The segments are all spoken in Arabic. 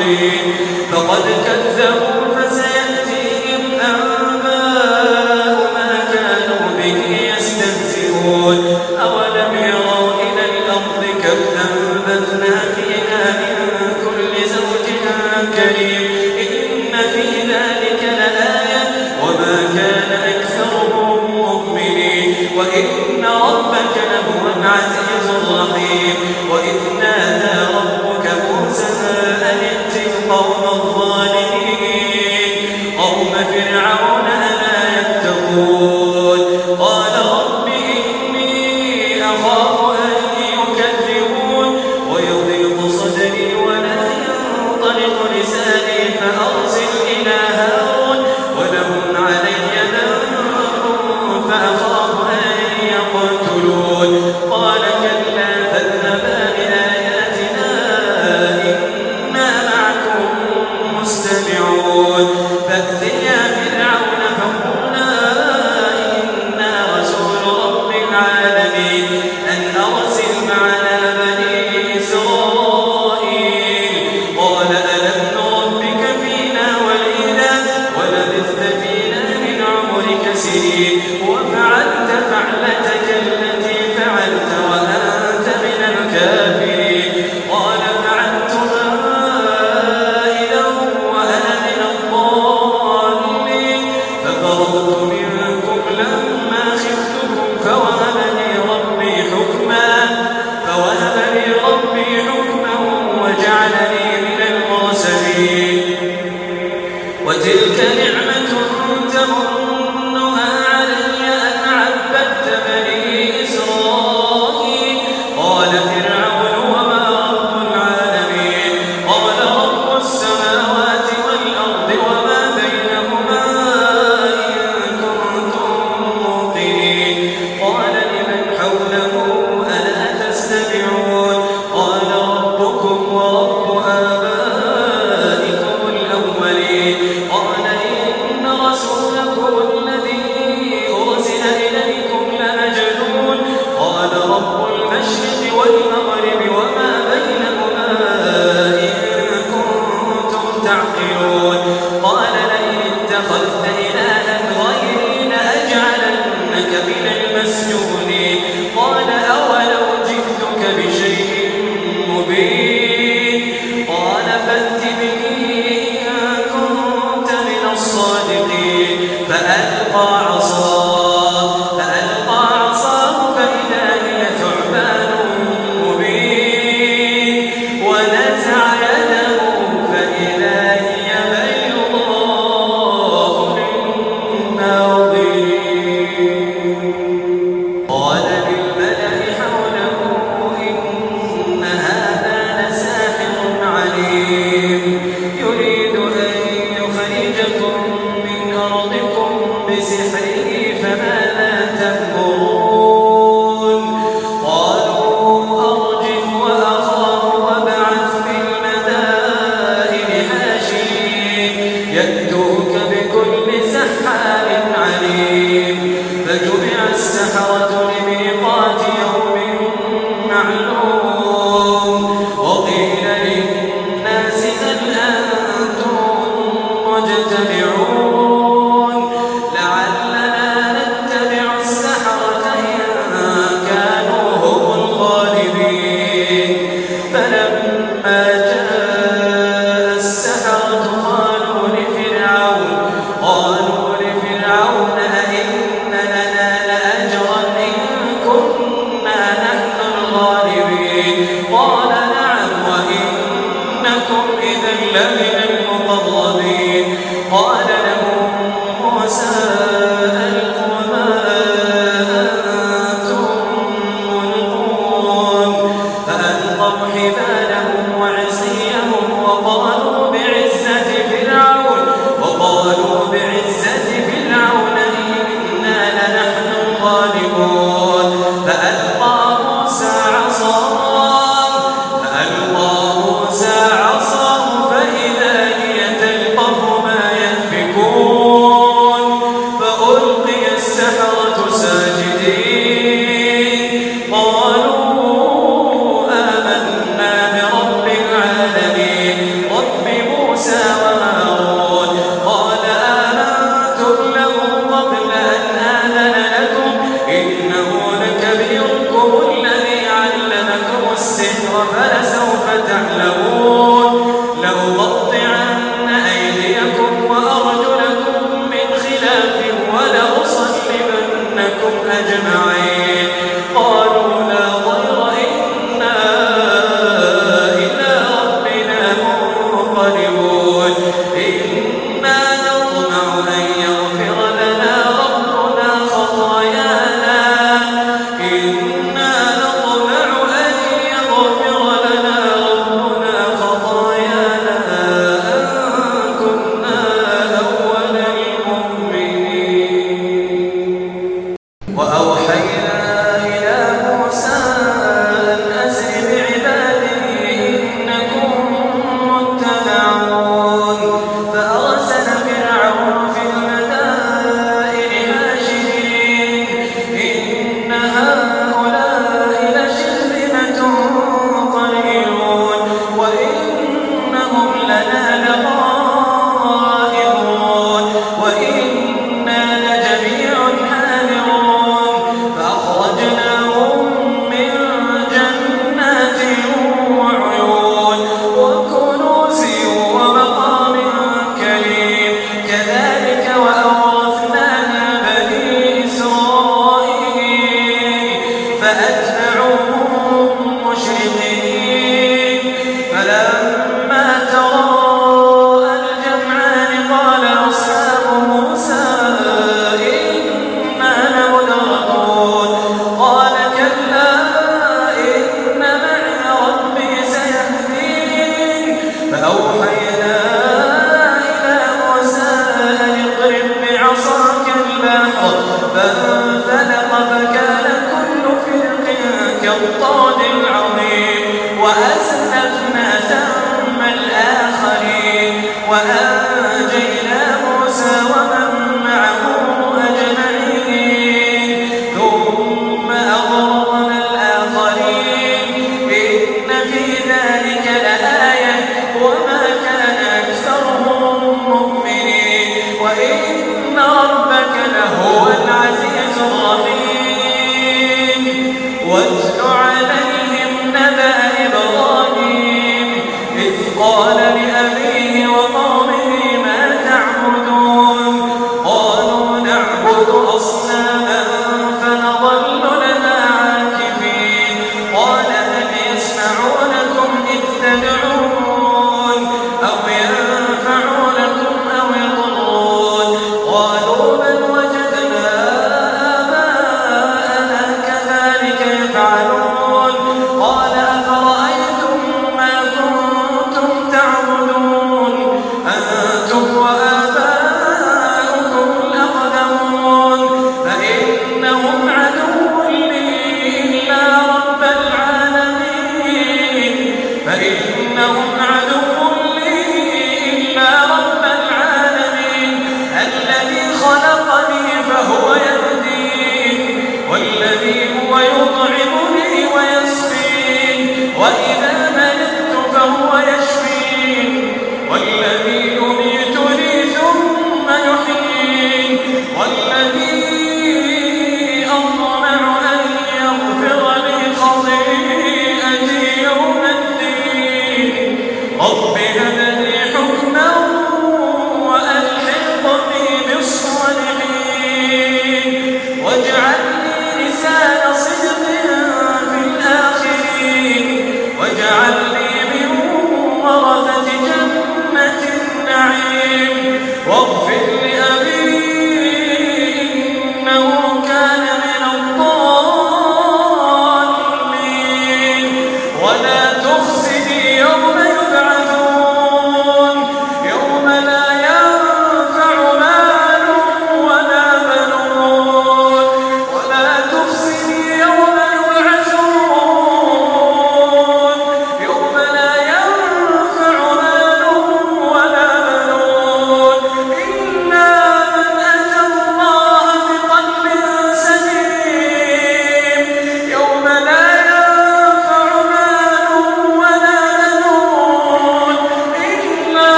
الأرض فقد كذبوا وجهه سأضحى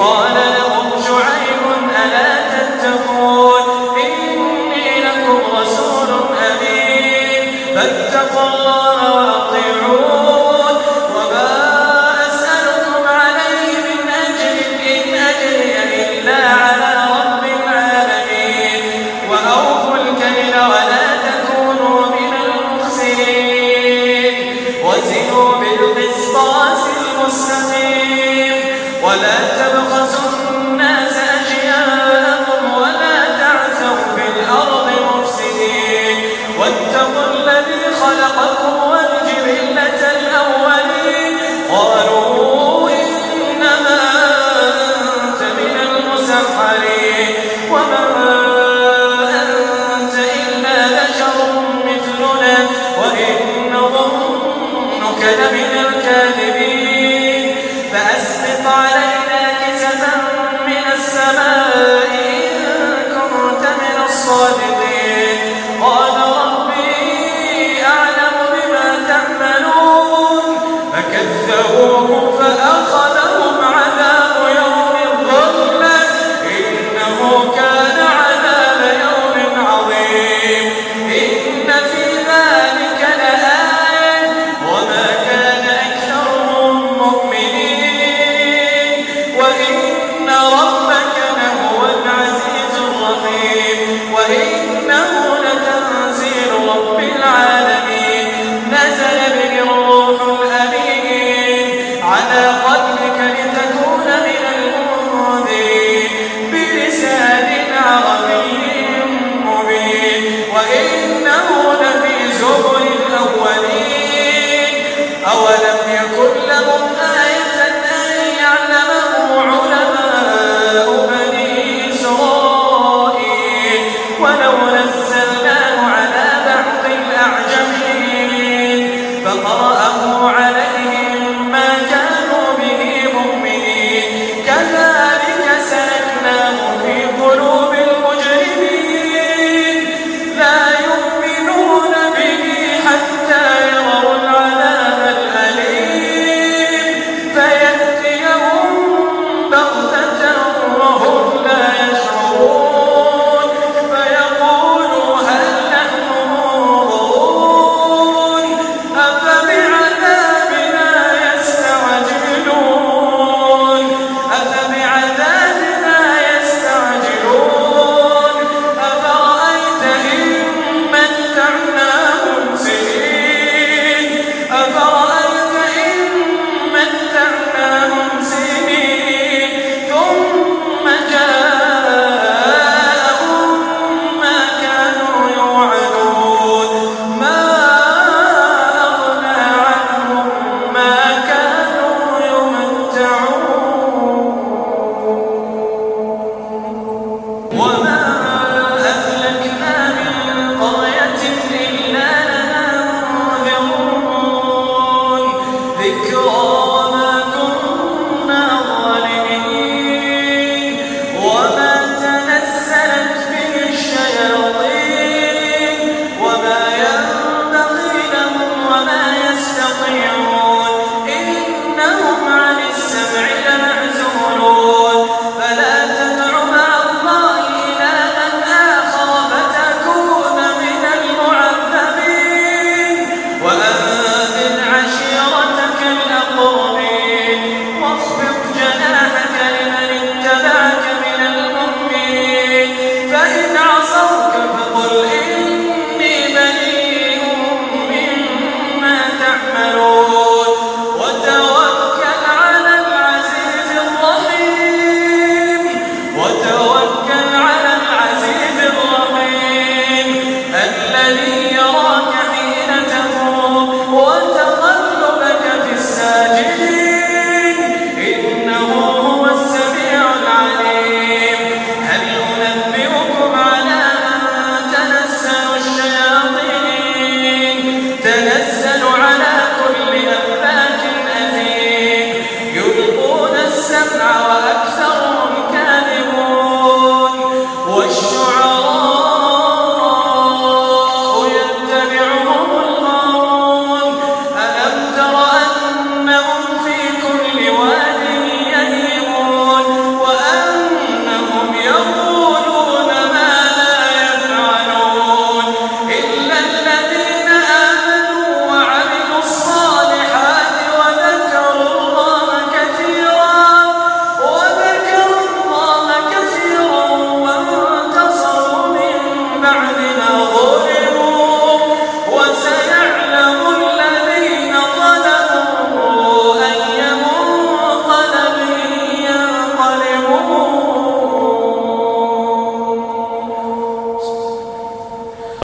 on